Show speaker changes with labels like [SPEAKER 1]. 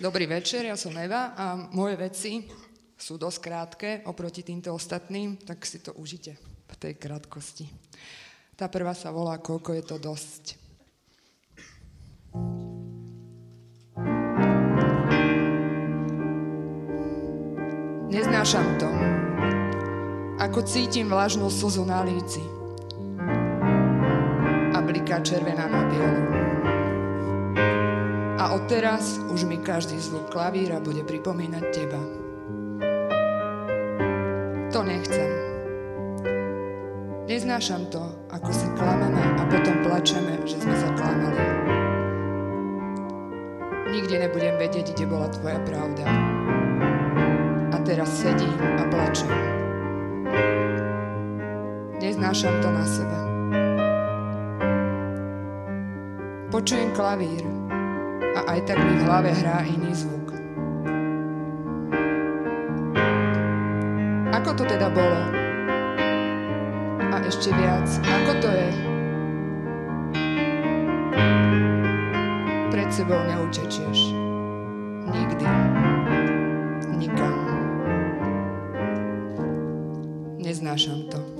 [SPEAKER 1] Dobrý večer, ja som Eva a moje veci sú dosť krátke oproti týmto ostatným, tak si to užite v tej krátkosti. Tá prvá sa volá Koľko je to dosť. Neznášam to, ako cítim vlažnú slzu na líci a bliká červená na bielu. A odteraz už mi každý zvuk klavíra bude pripomínať teba. To nechcem. Neznášam to, ako si klameme a potom plačeme, že sme sa klamali. Nikdy nebudem vedieť, kde bola tvoja pravda teraz sedím a plačem. Neznášam to na sebe. Počujem klavír a aj tak mi v hlave hrá iný zvuk. Ako to teda bolo? A ešte viac, ako to je? Pred sebou neutečieš. Nikdy. Nikam. Neznášam to.